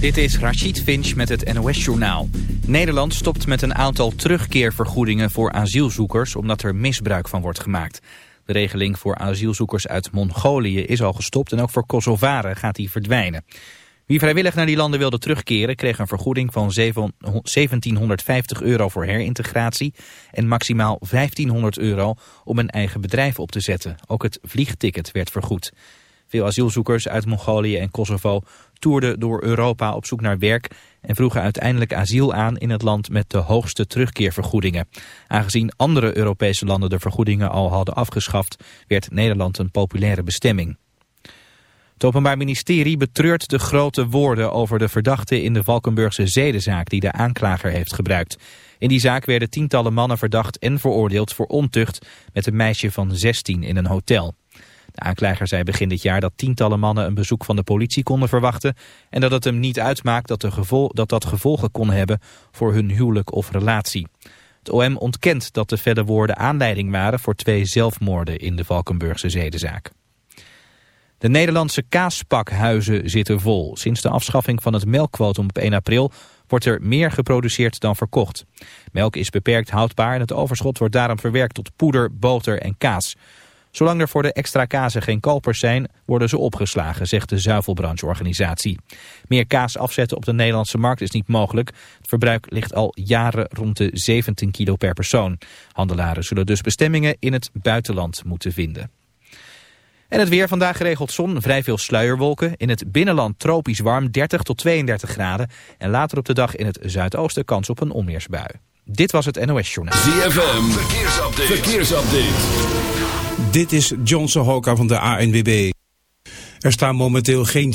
Dit is Rachid Finch met het NOS-journaal. Nederland stopt met een aantal terugkeervergoedingen voor asielzoekers... omdat er misbruik van wordt gemaakt. De regeling voor asielzoekers uit Mongolië is al gestopt... en ook voor Kosovaren gaat die verdwijnen. Wie vrijwillig naar die landen wilde terugkeren... kreeg een vergoeding van 1750 euro voor herintegratie... en maximaal 1500 euro om een eigen bedrijf op te zetten. Ook het vliegticket werd vergoed. Veel asielzoekers uit Mongolië en Kosovo toerden door Europa op zoek naar werk en vroegen uiteindelijk asiel aan in het land met de hoogste terugkeervergoedingen. Aangezien andere Europese landen de vergoedingen al hadden afgeschaft, werd Nederland een populaire bestemming. Het Openbaar Ministerie betreurt de grote woorden over de verdachte in de Valkenburgse zedenzaak die de aanklager heeft gebruikt. In die zaak werden tientallen mannen verdacht en veroordeeld voor ontucht met een meisje van 16 in een hotel. De aanklager zei begin dit jaar dat tientallen mannen een bezoek van de politie konden verwachten en dat het hem niet uitmaakt dat, de gevol dat dat gevolgen kon hebben voor hun huwelijk of relatie. Het OM ontkent dat de verder woorden aanleiding waren voor twee zelfmoorden in de Valkenburgse zedenzaak. De Nederlandse kaaspakhuizen zitten vol. Sinds de afschaffing van het melkquotum op 1 april wordt er meer geproduceerd dan verkocht. Melk is beperkt houdbaar en het overschot wordt daarom verwerkt tot poeder, boter en kaas. Zolang er voor de extra kazen geen kopers zijn, worden ze opgeslagen, zegt de zuivelbrancheorganisatie. Meer kaas afzetten op de Nederlandse markt is niet mogelijk. Het verbruik ligt al jaren rond de 17 kilo per persoon. Handelaren zullen dus bestemmingen in het buitenland moeten vinden. En het weer vandaag geregeld zon, vrij veel sluierwolken. In het binnenland tropisch warm, 30 tot 32 graden. En later op de dag in het zuidoosten kans op een onweersbui. Dit was het NOS Journaal. ZFM, verkeersupdate. verkeersupdate. Dit is Johnson Hoka van de ANWB. Er staan momenteel geen...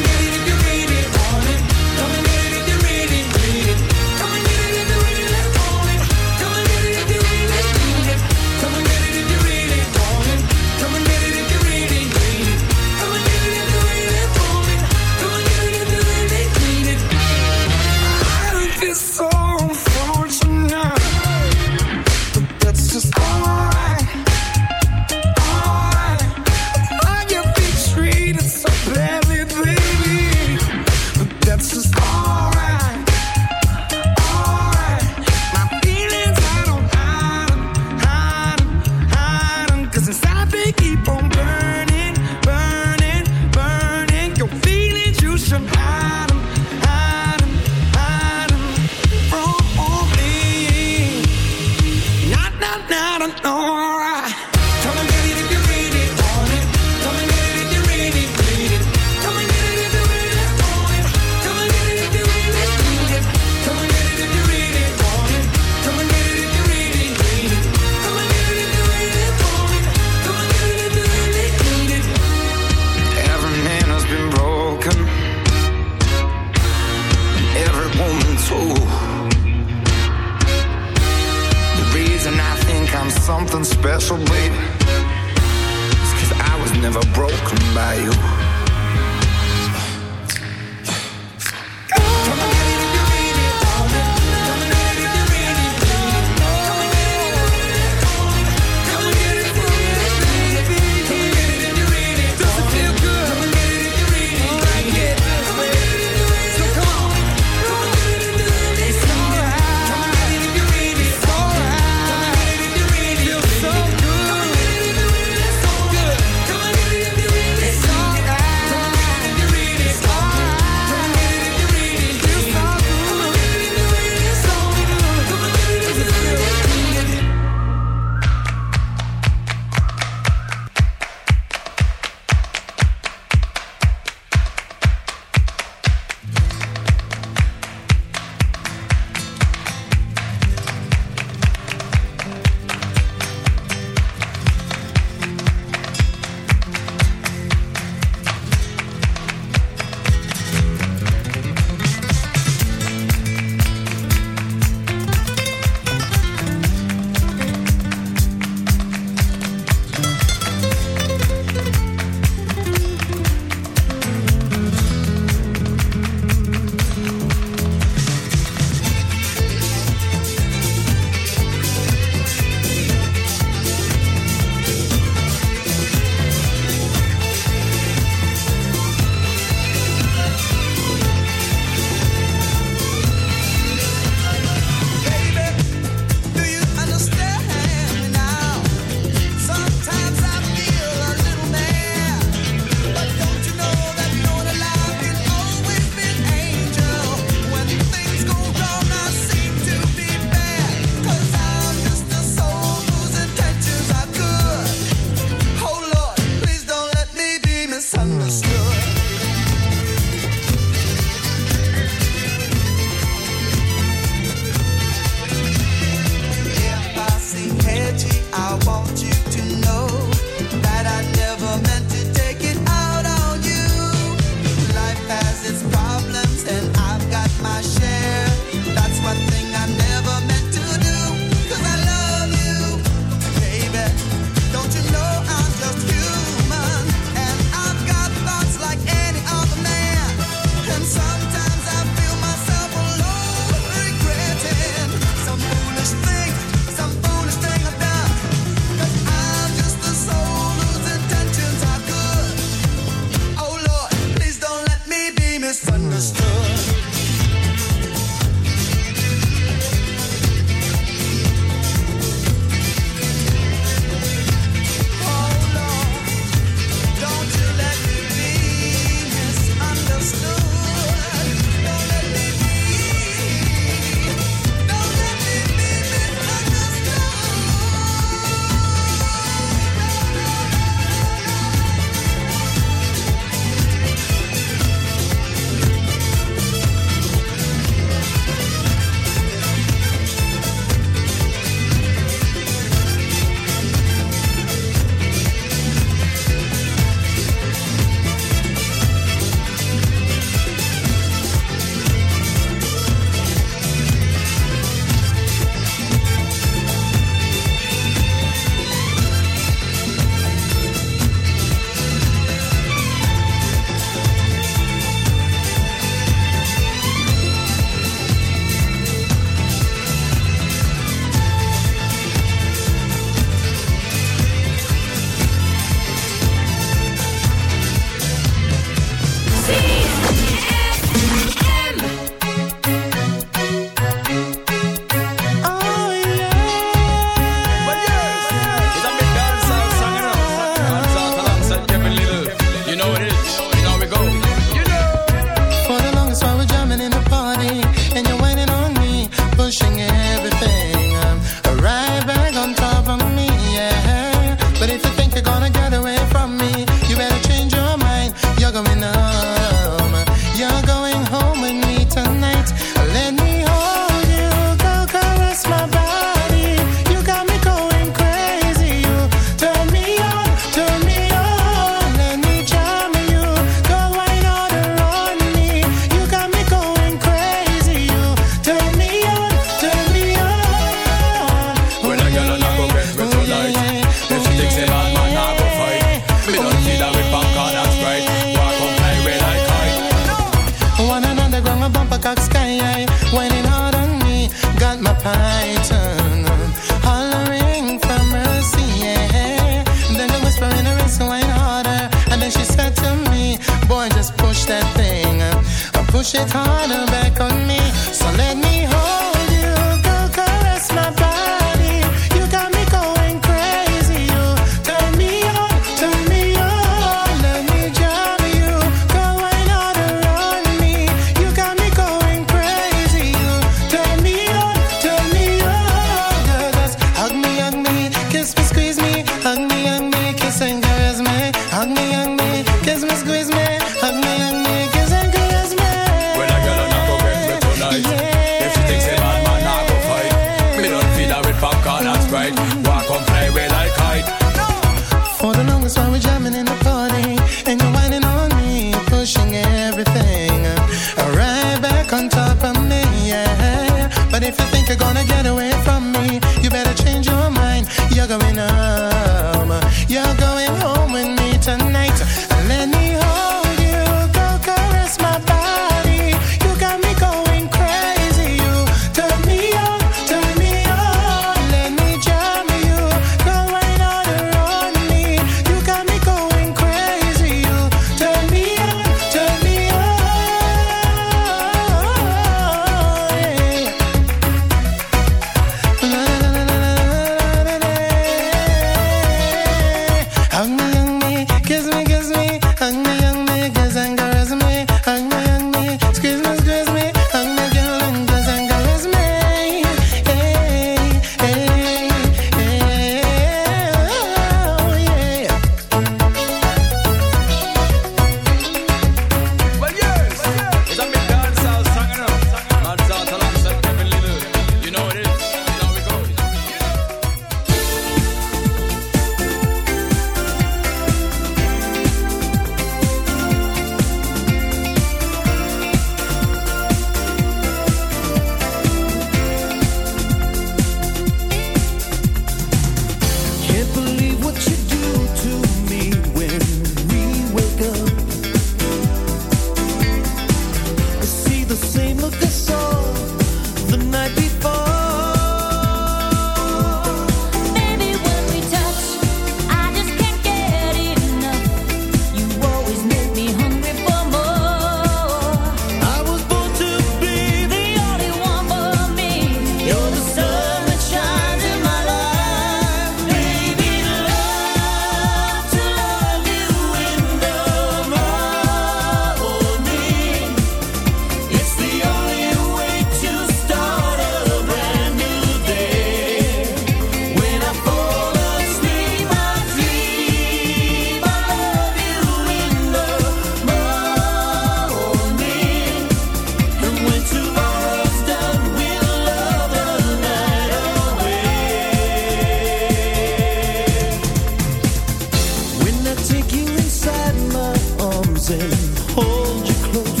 Hold you close.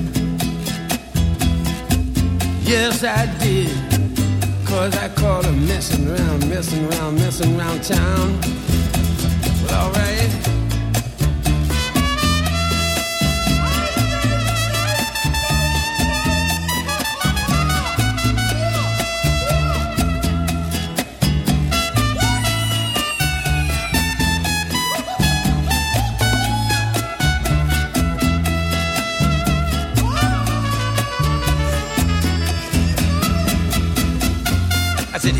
Yes, I did. Cause I caught her messing around, messing around, messing around town.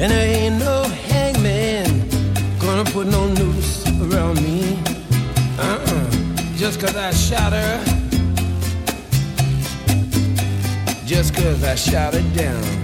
And there ain't no hangman gonna put no noose around me. Uh-uh. Just cause I shot her. Just cause I shot her down.